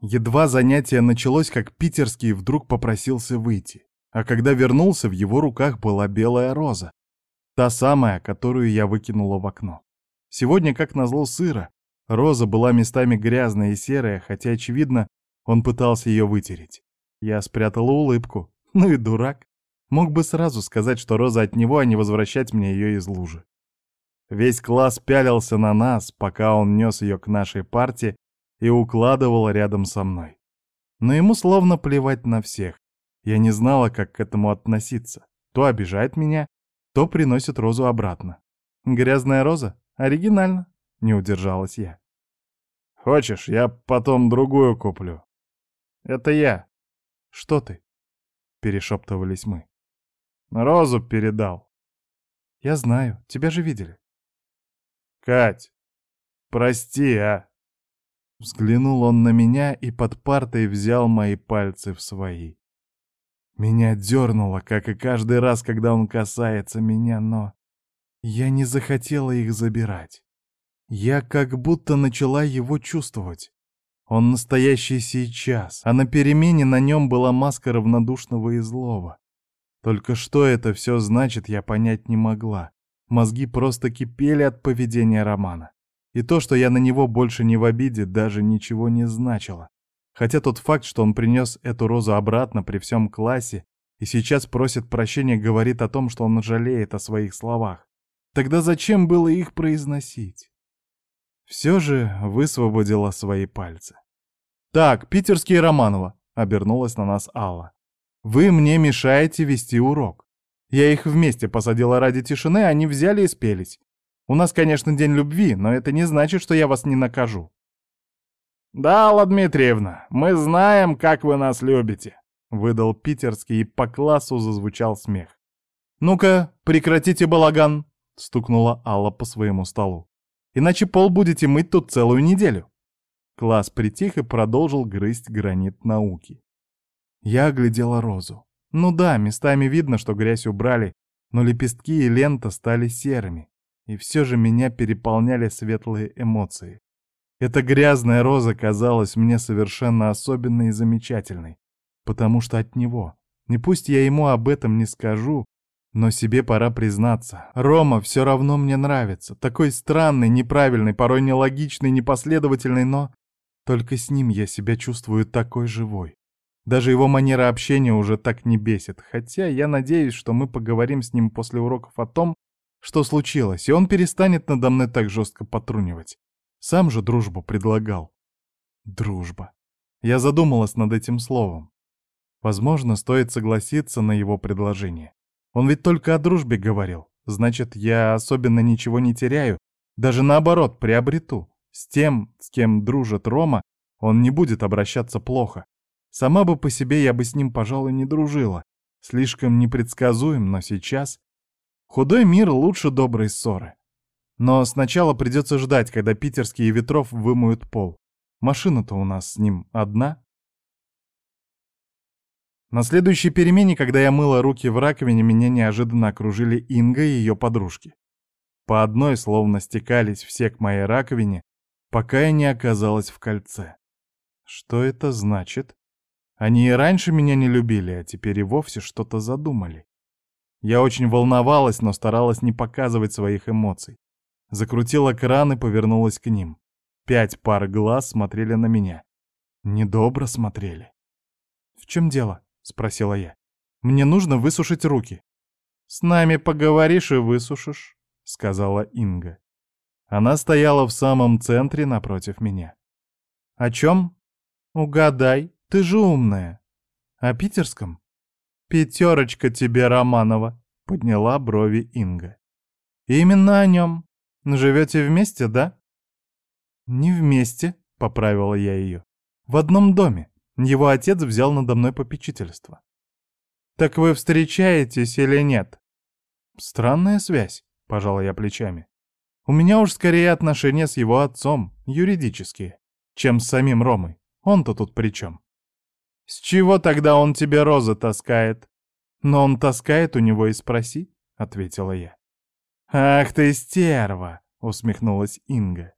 Едва занятие началось, как питерский вдруг попросился выйти. А когда вернулся, в его руках была белая роза. Та самая, которую я выкинула в окно. Сегодня, как назло, сыро. Роза была местами грязная и серая, хотя, очевидно, он пытался ее вытереть. Я спрятала улыбку. Ну и дурак. Мог бы сразу сказать, что роза от него, а не возвращать мне ее из лужи. Весь класс пялился на нас, пока он нес ее к нашей парте и укладывал рядом со мной. Но ему словно плевать на всех. Я не знала, как к этому относиться. То обижает меня, то приносит розу обратно. Грязная роза? Оригинально. Не удержалась я. Хочешь, я потом другую куплю. Это я. Что ты? Перешептывались мы. Розу передал. Я знаю, тебя же видели. Кать, прости, а? Взглянул он на меня и под партой взял мои пальцы в свои. Меня дернуло, как и каждый раз, когда он касается меня, но я не захотела их забирать. Я как будто начала его чувствовать. Он настоящий сейчас, а на перемене на нем была маска равнодушного и злого. Только что это все значит, я понять не могла. Мозги просто кипели от поведения Романа. И то, что я на него больше не в обиде, даже ничего не значило. Хотя тот факт, что он принес эту розу обратно при всем классе и сейчас просит прощения, говорит о том, что он жалеет о своих словах. Тогда зачем было их произносить? Все же высвободила свои пальцы. «Так, питерские Романова», — обернулась на нас Алла. «Вы мне мешаете вести урок. Я их вместе посадила ради тишины, они взяли и спелись. У нас, конечно, день любви, но это не значит, что я вас не накажу». «Да, Алла Дмитриевна, мы знаем, как вы нас любите», — выдал питерский, и по классу зазвучал смех. «Ну-ка, прекратите балаган», — стукнула Алла по своему столу. «Иначе пол будете мыть тут целую неделю». Класс притих и продолжил грызть гранит науки. Я оглядела розу. Ну да, местами видно, что грязь убрали, но лепестки и лента стали серыми. И все же меня переполняли светлые эмоции. Эта грязная роза казалась мне совершенно особенной и замечательной, потому что от него. И пусть я ему об этом не скажу, но себе пора признаться. Рома все равно мне нравится. Такой странный, неправильный, порой нелогичный, непоследовательный, но... Только с ним я себя чувствую такой живой. Даже его манера общения уже так не бесит, хотя я надеюсь, что мы поговорим с ним после уроков о том, что случилось, и он перестанет надо мной так жестко потрунивать. Сам же дружбу предлагал. Дружба. Я задумалась над этим словом. Возможно, стоит согласиться на его предложение. Он ведь только о дружбе говорил. Значит, я особенно ничего не теряю, даже наоборот, приобрету. С тем, с кем дружит Рома, он не будет обращаться плохо. Сама бы по себе я бы с ним, пожалуй, не дружила. Слишком непредсказуем, но сейчас... Худой мир лучше доброй ссоры. Но сначала придется ждать, когда питерские ветров вымоют пол. Машина-то у нас с ним одна. На следующей перемене, когда я мыла руки в раковине, меня неожиданно окружили Инга и ее подружки. По одной словно стекались все к моей раковине, пока я не оказалась в кольце. Что это значит? Они и раньше меня не любили, а теперь и вовсе что-то задумали. Я очень волновалась, но старалась не показывать своих эмоций. Закрутила кран и повернулась к ним. Пять пар глаз смотрели на меня. Недобро смотрели. «В чем дело?» — спросила я. «Мне нужно высушить руки». «С нами поговоришь и высушишь», — сказала Инга. Она стояла в самом центре напротив меня. «О чем?» «Угадай, ты же умная». «О питерском?» «Пятерочка тебе, Романова», — подняла брови Инга. «Именно о нем. Живете вместе, да?» «Не вместе», — поправила я ее. «В одном доме. Его отец взял надо мной попечительство». «Так вы встречаетесь или нет?» «Странная связь», — пожала я плечами. «У меня уж скорее отношения с его отцом, юридические, чем с самим Ромой. Он-то тут при чем?» «С чего тогда он тебе розы таскает?» «Но он таскает у него и спроси», — ответила я. «Ах ты стерва!» — усмехнулась Инга.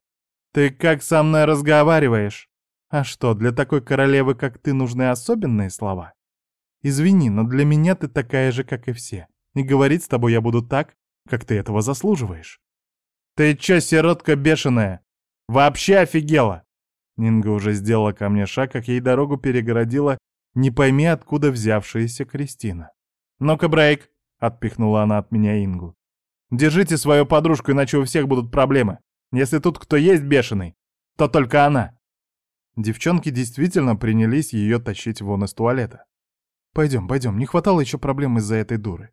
«Ты как со мной разговариваешь? А что, для такой королевы, как ты, нужны особенные слова? Извини, но для меня ты такая же, как и все. И говорить с тобой я буду так, как ты этого заслуживаешь. Ты чё, сиротка бешеная? Вообще офигела!» Нинга уже сделала ко мне шаг, как ей дорогу перегородила не пойми откуда взявшаяся Кристина. «Ну-ка, Брейк!» — отпихнула она от меня Ингу. «Держите свою подружку, иначе у всех будут проблемы. Если тут кто есть бешеный, то только она». Девчонки действительно принялись ее тащить вон из туалета. «Пойдем, пойдем, не хватало еще проблем из-за этой дуры».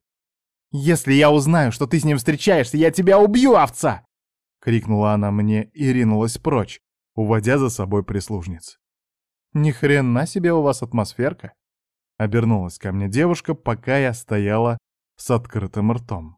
«Если я узнаю, что ты с ним встречаешься, я тебя убью, овца!» — крикнула она мне и ринулась прочь, уводя за собой прислужниц. «Ни хрена себе у вас атмосферка!» — обернулась ко мне девушка, пока я стояла с открытым ртом.